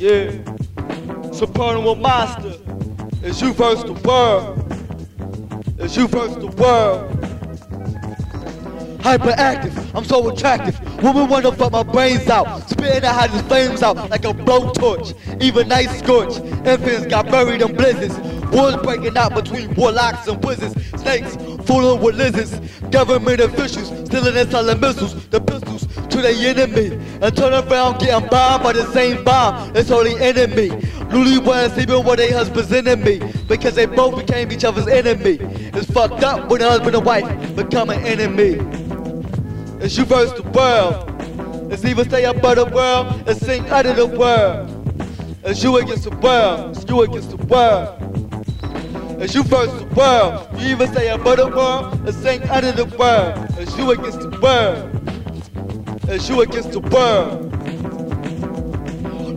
Yeah. Supernal monster. It's you versus the world. It's you versus the world. Hyperactive, I'm so attractive. Women wanna fuck my brains out. Spitting the hottest flames out like a blowtorch. Even night scorch. Infants got buried in blizzards. Wars breaking out between warlocks and wizards. Snakes fooling with lizards. Government officials stealing and selling missiles. The pistols the enemy. And turn around getting bombed by the same bomb. It's only enemy. Newlyweds sleeping with their husband's enemy. Because they both became each other's enemy. It's fucked up when a husband and wife become an enemy. It's you versus the world. It's either stay above the world or sink out of the world. It's you against the world. It's you against the world. It's you versus the world. You either stay above the world or sing out of the world. It's you against the world. It's you against the world.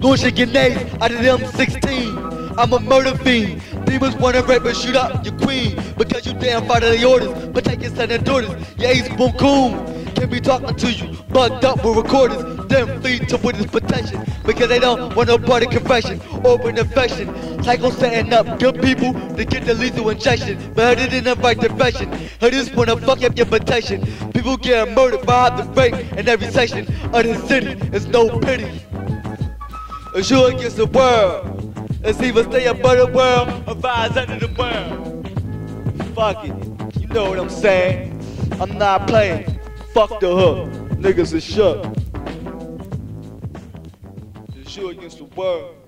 Launching grenades out of them 16. I'm a murder fiend. Demons wanna rape and shoot up your queen because you damn follow the orders. But take your son and daughters, your ace boom coon. Can't be talking to you, bugged up with recorders. Then flee to witness protection because they don't want no party confession, open infection. Psycho setting up good people to get the lethal injection, but headed in the right direction. Haters wanna fuck up your protection. People getting murdered by the rate in every section of the city. It's no pity. It's you against the world. It's either stay above the world or rise under the world. Fuck it. You know what I'm saying. I'm not playing. Fuck the hook. Niggas is shook. You against the world.